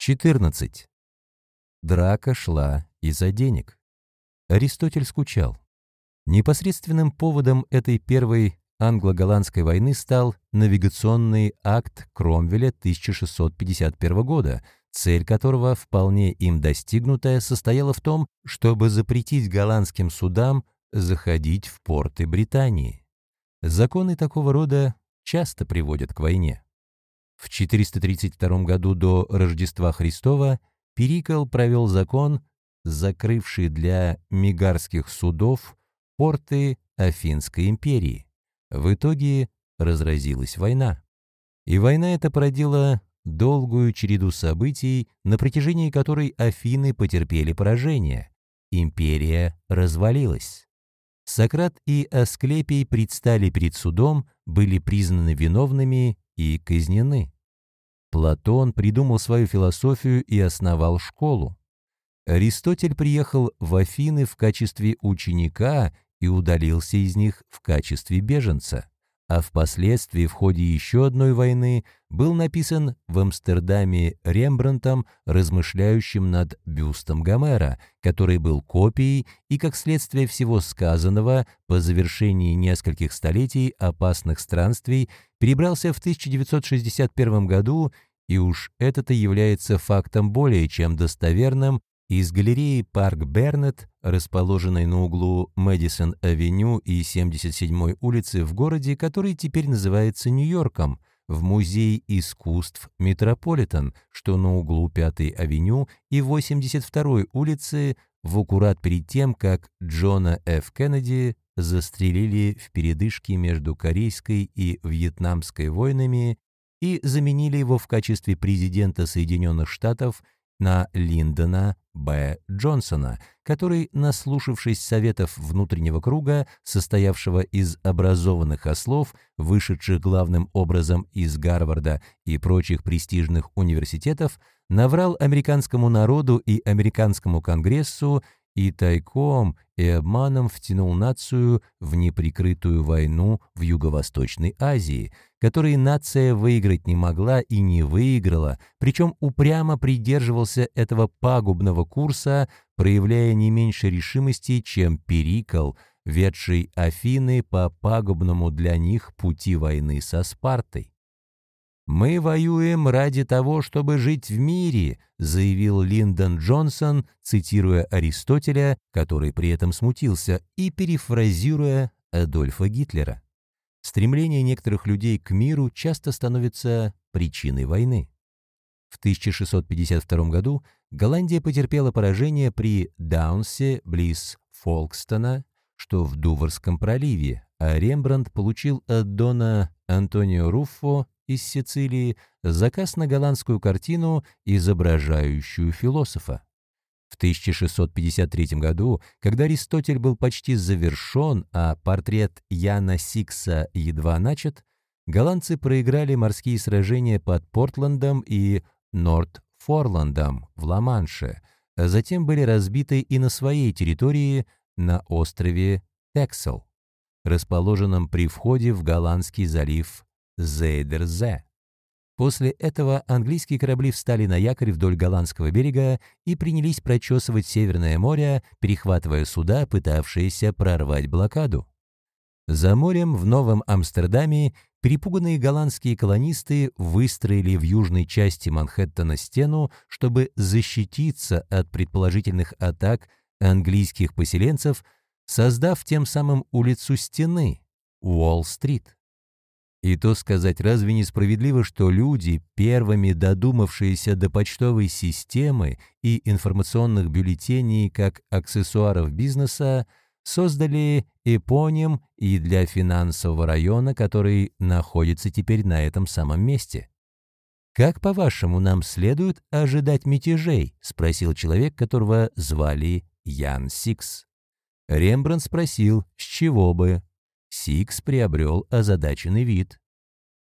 14. Драка шла из-за денег. Аристотель скучал. Непосредственным поводом этой первой англо-голландской войны стал навигационный акт Кромвеля 1651 года, цель которого, вполне им достигнутая, состояла в том, чтобы запретить голландским судам заходить в порты Британии. Законы такого рода часто приводят к войне. В 432 году до Рождества Христова Перикл провел закон, закрывший для мигарских судов порты Афинской империи. В итоге разразилась война. И война эта породила долгую череду событий, на протяжении которой Афины потерпели поражение. Империя развалилась. Сократ и Асклепий предстали перед судом, были признаны виновными и казнены. Платон придумал свою философию и основал школу. Аристотель приехал в Афины в качестве ученика и удалился из них в качестве беженца а впоследствии в ходе еще одной войны был написан в Амстердаме Рембрандтом, размышляющим над бюстом Гомера, который был копией и, как следствие всего сказанного, по завершении нескольких столетий опасных странствий перебрался в 1961 году, и уж это-то является фактом более чем достоверным, из галереи «Парк Бернет», расположенной на углу Мэдисон-авеню и 77-й улицы в городе, который теперь называется Нью-Йорком, в Музей искусств Метрополитен, что на углу 5-й авеню и 82-й улицы, в аккурат перед тем, как Джона Ф. Кеннеди застрелили в передышке между Корейской и Вьетнамской войнами и заменили его в качестве президента Соединенных Штатов – на Линдона Б. Джонсона, который, наслушавшись советов внутреннего круга, состоявшего из образованных ослов, вышедших главным образом из Гарварда и прочих престижных университетов, наврал американскому народу и американскому конгрессу и тайком и обманом втянул нацию в неприкрытую войну в Юго-Восточной Азии, которой нация выиграть не могла и не выиграла, причем упрямо придерживался этого пагубного курса, проявляя не меньше решимости, чем Перикл, ведший Афины по пагубному для них пути войны со Спартой. «Мы воюем ради того, чтобы жить в мире», заявил Линдон Джонсон, цитируя Аристотеля, который при этом смутился, и перефразируя Адольфа Гитлера. Стремление некоторых людей к миру часто становится причиной войны. В 1652 году Голландия потерпела поражение при Даунсе близ Фолкстона, что в Дуварском проливе, а Рембрандт получил от Дона Антонио Руффо из Сицилии заказ на голландскую картину, изображающую философа. В 1653 году, когда Аристотель был почти завершен, а портрет Яна Сикса едва начат, голландцы проиграли морские сражения под Портландом и Норт-Форландом в Ла-Манше, а затем были разбиты и на своей территории на острове Тексел, расположенном при входе в Голландский залив Зейдерзе. После этого английские корабли встали на якорь вдоль голландского берега и принялись прочесывать Северное море, перехватывая суда, пытавшиеся прорвать блокаду. За морем в Новом Амстердаме перепуганные голландские колонисты выстроили в южной части Манхэттена стену, чтобы защититься от предположительных атак английских поселенцев, создав тем самым улицу стены – Уолл-стрит. И то сказать, разве несправедливо, что люди, первыми додумавшиеся до почтовой системы и информационных бюллетеней как аксессуаров бизнеса, создали эпоним и для финансового района, который находится теперь на этом самом месте? «Как, по-вашему, нам следует ожидать мятежей?» — спросил человек, которого звали Ян Сикс. Рембрандт спросил, с чего бы. Сикс приобрел озадаченный вид.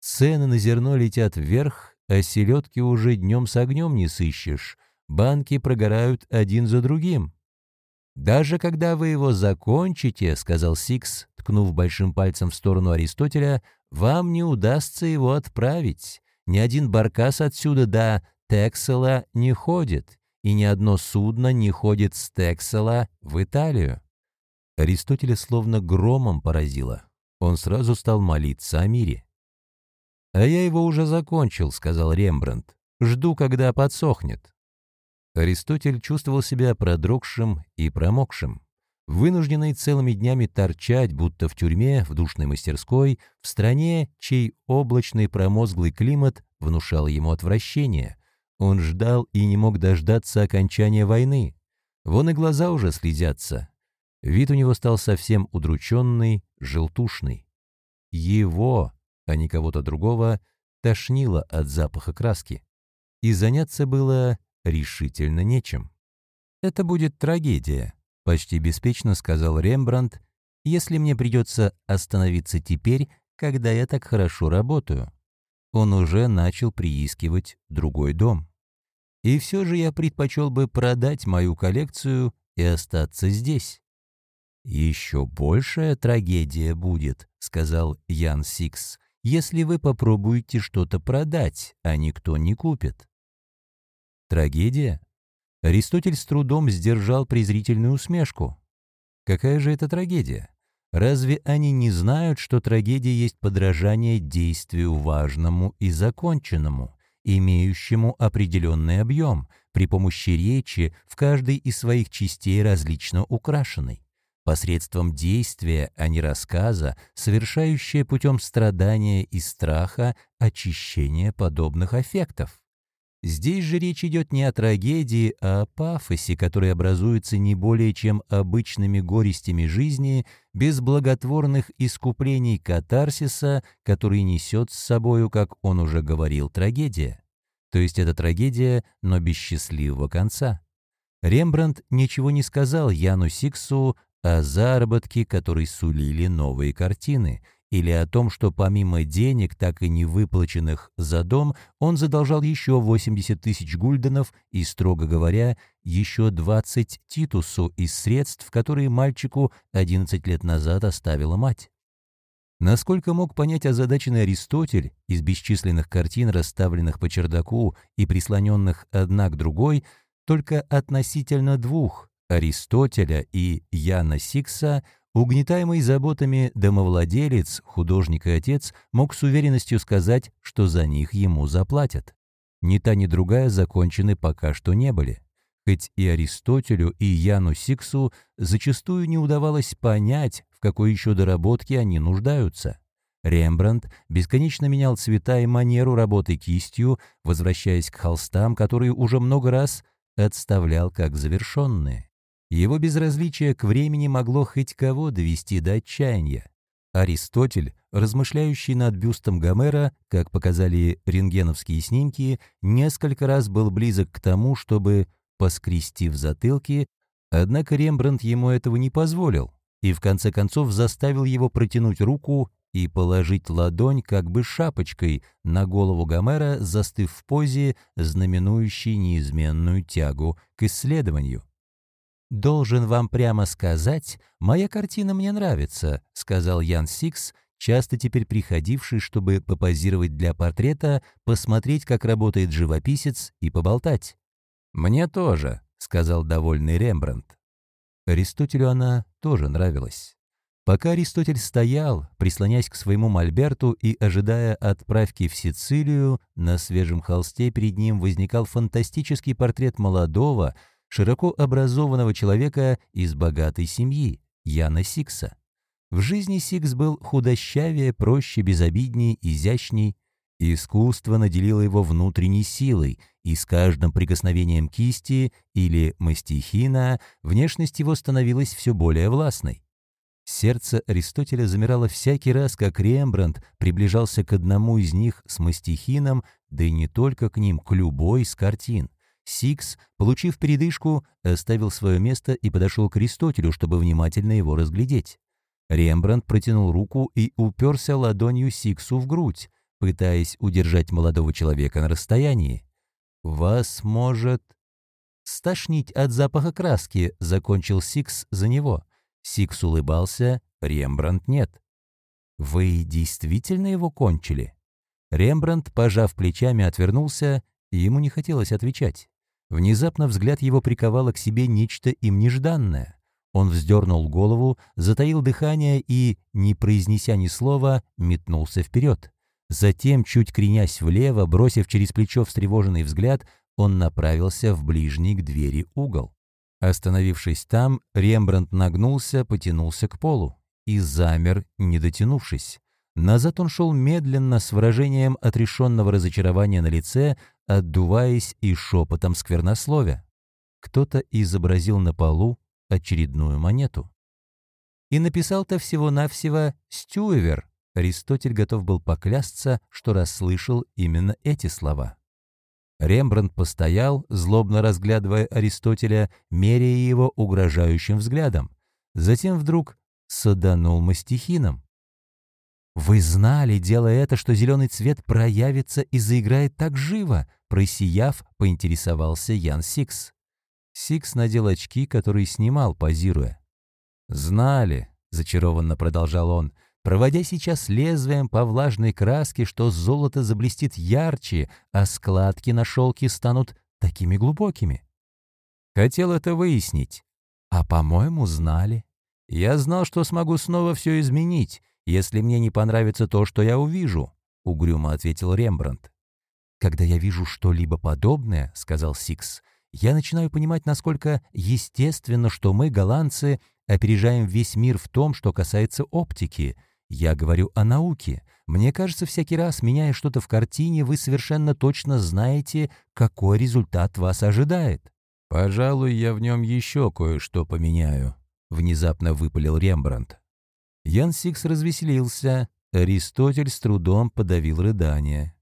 Цены на зерно летят вверх, а селедки уже днем с огнем не сыщешь. Банки прогорают один за другим. «Даже когда вы его закончите, — сказал Сикс, ткнув большим пальцем в сторону Аристотеля, — вам не удастся его отправить. Ни один баркас отсюда до Тексела не ходит, и ни одно судно не ходит с Тексела в Италию. Аристотеля словно громом поразило. Он сразу стал молиться о мире. «А я его уже закончил», — сказал Рембрандт. «Жду, когда подсохнет». Аристотель чувствовал себя продрогшим и промокшим, вынужденный целыми днями торчать, будто в тюрьме, в душной мастерской, в стране, чей облачный промозглый климат внушал ему отвращение. Он ждал и не мог дождаться окончания войны. Вон и глаза уже слезятся. Вид у него стал совсем удрученный, желтушный. Его, а не кого-то другого, тошнило от запаха краски. И заняться было решительно нечем. «Это будет трагедия», — почти беспечно сказал Рембрандт, «если мне придется остановиться теперь, когда я так хорошо работаю». Он уже начал приискивать другой дом. И все же я предпочел бы продать мою коллекцию и остаться здесь. «Еще большая трагедия будет», — сказал Ян Сикс, «если вы попробуете что-то продать, а никто не купит». Трагедия? Аристотель с трудом сдержал презрительную усмешку. Какая же это трагедия? Разве они не знают, что трагедия есть подражание действию важному и законченному, имеющему определенный объем, при помощи речи в каждой из своих частей различно украшенной? Посредством действия, а не рассказа, совершающее путем страдания и страха очищение подобных аффектов. Здесь же речь идет не о трагедии, а о пафосе, который образуется не более чем обычными горестями жизни, без благотворных искуплений катарсиса, который несет с собою, как он уже говорил, трагедия. То есть это трагедия, но без счастливого конца. Рембрандт ничего не сказал Яну Сиксу о заработке, который сулили новые картины — или о том, что помимо денег, так и не выплаченных за дом, он задолжал еще 80 тысяч гульденов и, строго говоря, еще 20 титусу из средств, которые мальчику 11 лет назад оставила мать. Насколько мог понять озадаченный Аристотель, из бесчисленных картин, расставленных по чердаку и прислоненных одна к другой, только относительно двух – Аристотеля и Яна Сикса – Угнетаемый заботами домовладелец, художник и отец мог с уверенностью сказать, что за них ему заплатят. Ни та, ни другая закончены пока что не были. Хоть и Аристотелю, и Яну Сиксу зачастую не удавалось понять, в какой еще доработке они нуждаются. Рембрандт бесконечно менял цвета и манеру работы кистью, возвращаясь к холстам, которые уже много раз отставлял как завершенные. Его безразличие к времени могло хоть кого довести до отчаяния. Аристотель, размышляющий над бюстом Гомера, как показали рентгеновские снимки, несколько раз был близок к тому, чтобы поскрести в затылке, однако Рембрандт ему этого не позволил и в конце концов заставил его протянуть руку и положить ладонь как бы шапочкой на голову Гомера, застыв в позе, знаменующей неизменную тягу к исследованию. «Должен вам прямо сказать, моя картина мне нравится», — сказал Ян Сикс, часто теперь приходивший, чтобы попозировать для портрета, посмотреть, как работает живописец и поболтать. «Мне тоже», — сказал довольный Рембрандт. Аристотелю она тоже нравилась. Пока Аристотель стоял, прислонясь к своему мольберту и ожидая отправки в Сицилию, на свежем холсте перед ним возникал фантастический портрет молодого, широко образованного человека из богатой семьи, Яна Сикса. В жизни Сикс был худощавее, проще, безобиднее, изящней. Искусство наделило его внутренней силой, и с каждым прикосновением кисти или мастихина внешность его становилась все более властной. Сердце Аристотеля замирало всякий раз, как Рембрандт приближался к одному из них с мастихином, да и не только к ним, к любой из картин. Сикс, получив передышку, оставил свое место и подошел к Аристотелю, чтобы внимательно его разглядеть. Рембрандт протянул руку и уперся ладонью Сиксу в грудь, пытаясь удержать молодого человека на расстоянии. «Вас может...» «Стошнить от запаха краски», — закончил Сикс за него. Сикс улыбался, Рембрандт нет. «Вы действительно его кончили?» Рембрандт, пожав плечами, отвернулся и ему не хотелось отвечать. Внезапно взгляд его приковало к себе нечто им нежданное. Он вздернул голову, затаил дыхание и, не произнеся ни слова, метнулся вперед. Затем, чуть кренясь влево, бросив через плечо встревоженный взгляд, он направился в ближний к двери угол. Остановившись там, Рембрандт нагнулся, потянулся к полу и замер, не дотянувшись. Назад он шел медленно, с выражением отрешенного разочарования на лице, отдуваясь и шепотом сквернословия. Кто-то изобразил на полу очередную монету. И написал-то всего-навсего «Стюевер». Аристотель готов был поклясться, что расслышал именно эти слова. Рембрандт постоял, злобно разглядывая Аристотеля, меряя его угрожающим взглядом. Затем вдруг саданул мастихином. «Вы знали, делая это, что зеленый цвет проявится и заиграет так живо?» Просияв, поинтересовался Ян Сикс. Сикс надел очки, которые снимал, позируя. «Знали», — зачарованно продолжал он, проводя сейчас лезвием по влажной краске, что золото заблестит ярче, а складки на шелке станут такими глубокими. Хотел это выяснить. А, по-моему, знали. Я знал, что смогу снова все изменить, если мне не понравится то, что я увижу», — угрюмо ответил Рембрандт. «Когда я вижу что-либо подобное», — сказал Сикс, — «я начинаю понимать, насколько естественно, что мы, голландцы, опережаем весь мир в том, что касается оптики. Я говорю о науке. Мне кажется, всякий раз, меняя что-то в картине, вы совершенно точно знаете, какой результат вас ожидает». «Пожалуй, я в нем еще кое-что поменяю», — внезапно выпалил Рембрандт. Ян Сикс развеселился, Аристотель с трудом подавил рыдание.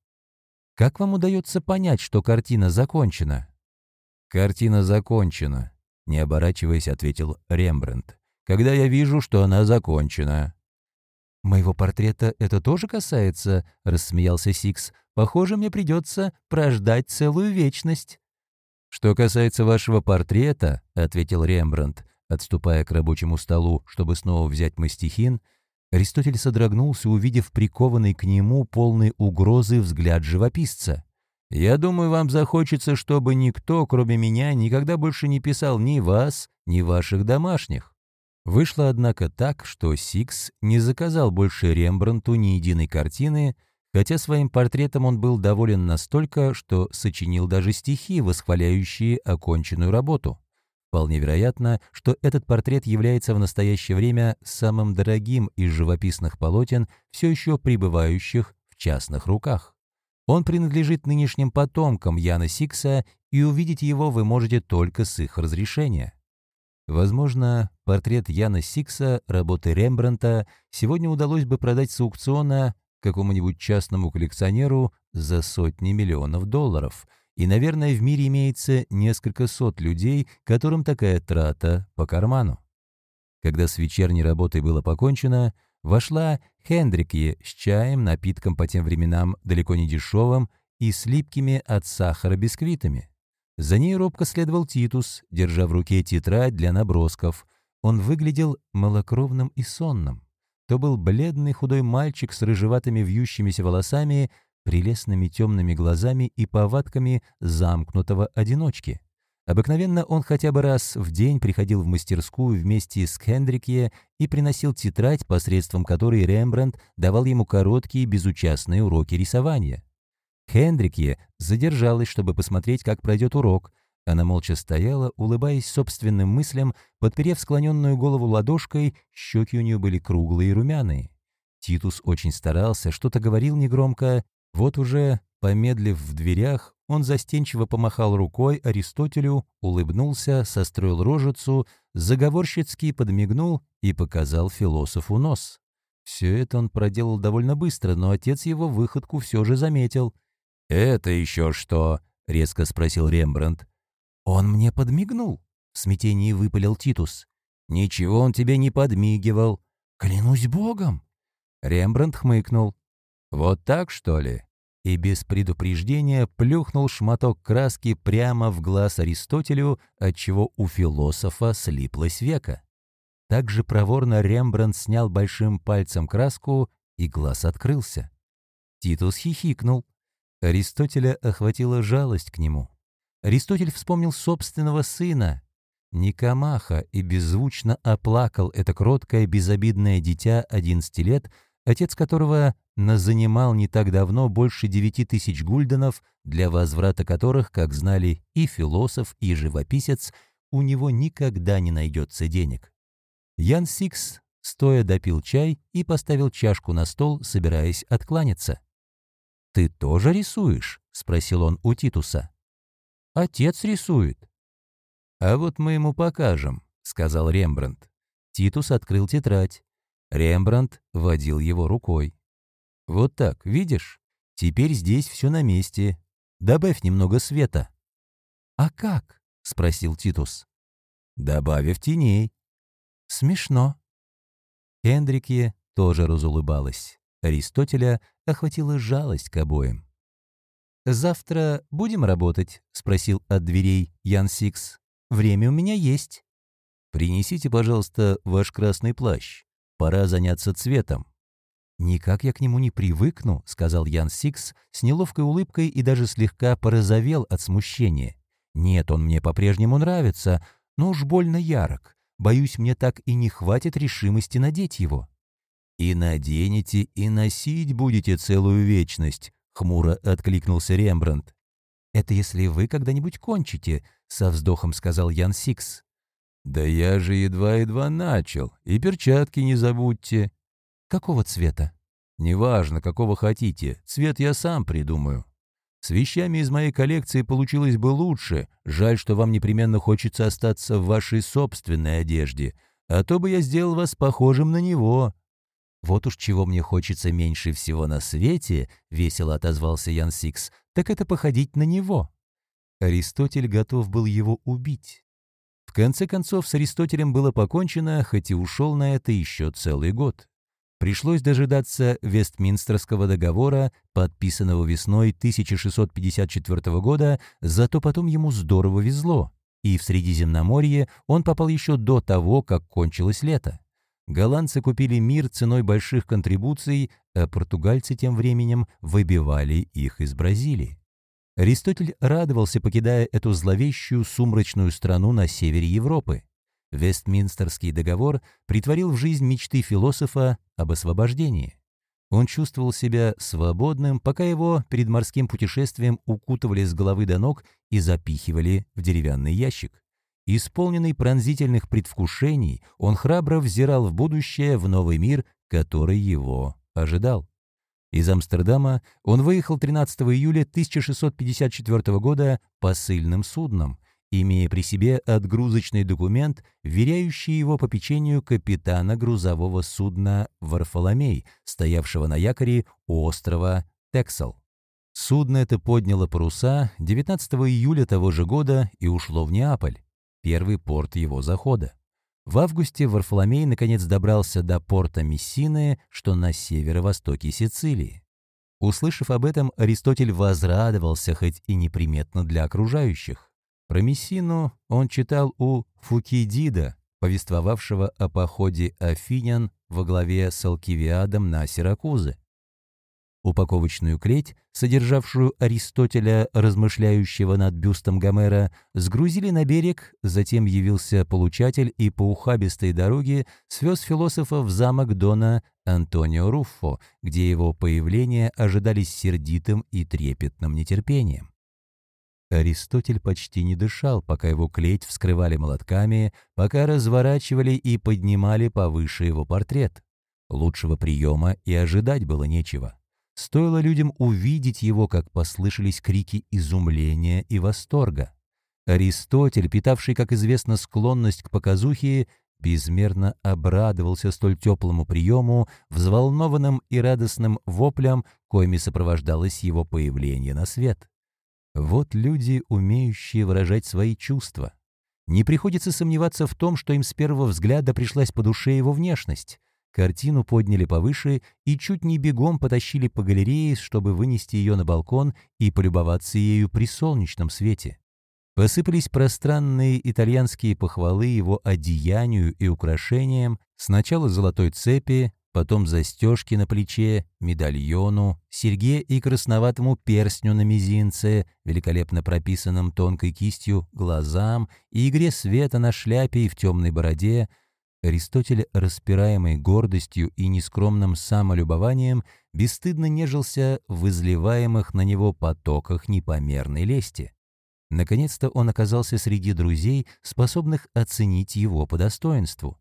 «Как вам удается понять, что картина закончена?» «Картина закончена», — не оборачиваясь, ответил Рембрандт. «Когда я вижу, что она закончена». «Моего портрета это тоже касается?» — рассмеялся Сикс. «Похоже, мне придется прождать целую вечность». «Что касается вашего портрета», — ответил Рембрандт, Отступая к рабочему столу, чтобы снова взять мастихин, Аристотель содрогнулся, увидев прикованный к нему полный угрозы взгляд живописца. «Я думаю, вам захочется, чтобы никто, кроме меня, никогда больше не писал ни вас, ни ваших домашних». Вышло, однако, так, что Сикс не заказал больше Рембрандту ни единой картины, хотя своим портретом он был доволен настолько, что сочинил даже стихи, восхваляющие оконченную работу. Вполне вероятно, что этот портрет является в настоящее время самым дорогим из живописных полотен, все еще пребывающих в частных руках. Он принадлежит нынешним потомкам Яна Сикса, и увидеть его вы можете только с их разрешения. Возможно, портрет Яна Сикса, работы Рембранта, сегодня удалось бы продать с аукциона какому-нибудь частному коллекционеру за сотни миллионов долларов – и, наверное, в мире имеется несколько сот людей, которым такая трата по карману. Когда с вечерней работой было покончено, вошла Хендрикье с чаем, напитком по тем временам далеко не дешевым и с липкими от сахара бисквитами. За ней робко следовал Титус, держа в руке тетрадь для набросков. Он выглядел малокровным и сонным. То был бледный худой мальчик с рыжеватыми вьющимися волосами прелестными темными глазами и повадками замкнутого одиночки. Обыкновенно он хотя бы раз в день приходил в мастерскую вместе с Хендрикье и приносил тетрадь, посредством которой Рембрандт давал ему короткие безучастные уроки рисования. Хендрикье задержалась, чтобы посмотреть, как пройдет урок. Она молча стояла, улыбаясь собственным мыслям, подперев склоненную голову ладошкой, щеки у нее были круглые и румяные. Титус очень старался, что-то говорил негромко, вот уже, помедлив в дверях, он застенчиво помахал рукой Аристотелю, улыбнулся, состроил рожицу, заговорщицки подмигнул и показал философу нос. Все это он проделал довольно быстро, но отец его выходку все же заметил. «Это еще что?» — резко спросил Рембрандт. «Он мне подмигнул», — в смятении выпалил Титус. «Ничего он тебе не подмигивал». «Клянусь богом!» Рембрандт хмыкнул. «Вот так, что ли?» И без предупреждения плюхнул шматок краски прямо в глаз Аристотелю, отчего у философа слиплось века. Также проворно Рембрандт снял большим пальцем краску, и глаз открылся. Титус хихикнул. Аристотеля охватила жалость к нему. Аристотель вспомнил собственного сына, Никомаха, и беззвучно оплакал это кроткое, безобидное дитя 11 лет, отец которого назанимал не так давно больше 9 тысяч гульденов, для возврата которых, как знали и философ, и живописец, у него никогда не найдется денег. Ян Сикс стоя допил чай и поставил чашку на стол, собираясь откланяться. «Ты тоже рисуешь?» — спросил он у Титуса. «Отец рисует». «А вот мы ему покажем», — сказал Рембрандт. Титус открыл тетрадь. Рембрандт водил его рукой. «Вот так, видишь? Теперь здесь все на месте. Добавь немного света». «А как?» — спросил Титус. «Добавив теней». «Смешно». Эндрикье тоже разулыбалась. Аристотеля охватила жалость к обоим. «Завтра будем работать?» — спросил от дверей Ян Сикс. «Время у меня есть». «Принесите, пожалуйста, ваш красный плащ. Пора заняться цветом». «Никак я к нему не привыкну», — сказал Ян Сикс с неловкой улыбкой и даже слегка порозовел от смущения. «Нет, он мне по-прежнему нравится, но уж больно ярок. Боюсь, мне так и не хватит решимости надеть его». «И наденете, и носить будете целую вечность», — хмуро откликнулся Рембрандт. «Это если вы когда-нибудь кончите», — со вздохом сказал Ян Сикс. «Да я же едва-едва начал, и перчатки не забудьте». «Какого цвета?» «Неважно, какого хотите, цвет я сам придумаю». С вещами из моей коллекции получилось бы лучше. Жаль, что вам непременно хочется остаться в вашей собственной одежде. А то бы я сделал вас похожим на него». «Вот уж чего мне хочется меньше всего на свете», — весело отозвался Ян Сикс, — «так это походить на него». Аристотель готов был его убить. В конце концов, с Аристотелем было покончено, хоть и ушел на это еще целый год. Пришлось дожидаться Вестминстерского договора, подписанного весной 1654 года, зато потом ему здорово везло, и в Средиземноморье он попал еще до того, как кончилось лето. Голландцы купили мир ценой больших контрибуций, а португальцы тем временем выбивали их из Бразилии. Аристотель радовался, покидая эту зловещую сумрачную страну на севере Европы. Вестминстерский договор притворил в жизнь мечты философа об освобождении. Он чувствовал себя свободным, пока его перед морским путешествием укутывали с головы до ног и запихивали в деревянный ящик. Исполненный пронзительных предвкушений, он храбро взирал в будущее, в новый мир, который его ожидал. Из Амстердама он выехал 13 июля 1654 года посыльным судном, имея при себе отгрузочный документ, вверяющий его по печенью капитана грузового судна «Варфоломей», стоявшего на якоре у острова Тексел. Судно это подняло паруса 19 июля того же года и ушло в Неаполь, первый порт его захода. В августе Варфоломей наконец добрался до порта Мессины, что на северо-востоке Сицилии. Услышав об этом, Аристотель возрадовался, хоть и неприметно для окружающих. Про Мессину он читал у Фукидида, повествовавшего о походе афинян во главе с Алкивиадом на Сиракузы. Упаковочную клеть, содержавшую Аристотеля, размышляющего над бюстом Гомера, сгрузили на берег, затем явился получатель и по ухабистой дороге свез философа в замок Дона Антонио Руффо, где его появление ожидались сердитым и трепетным нетерпением. Аристотель почти не дышал, пока его клеть вскрывали молотками, пока разворачивали и поднимали повыше его портрет. Лучшего приема и ожидать было нечего. Стоило людям увидеть его, как послышались крики изумления и восторга. Аристотель, питавший, как известно, склонность к показухе, безмерно обрадовался столь теплому приему, взволнованным и радостным воплям, коими сопровождалось его появление на свет. Вот люди, умеющие выражать свои чувства. Не приходится сомневаться в том, что им с первого взгляда пришлась по душе его внешность. Картину подняли повыше и чуть не бегом потащили по галерее, чтобы вынести ее на балкон и полюбоваться ею при солнечном свете. Посыпались пространные итальянские похвалы его одеянию и украшениям, сначала золотой цепи, потом застежки на плече, медальону, серьге и красноватому перстню на мизинце, великолепно прописанном тонкой кистью глазам и игре света на шляпе и в темной бороде, Аристотель, распираемый гордостью и нескромным самолюбованием, бесстыдно нежился в изливаемых на него потоках непомерной лести. Наконец-то он оказался среди друзей, способных оценить его по достоинству.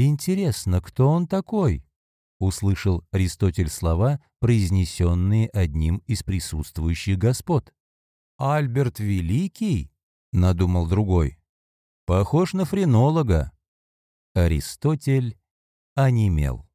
«Интересно, кто он такой?» — услышал Аристотель слова, произнесенные одним из присутствующих господ. «Альберт Великий?» — надумал другой. «Похож на френолога». Аристотель онемел.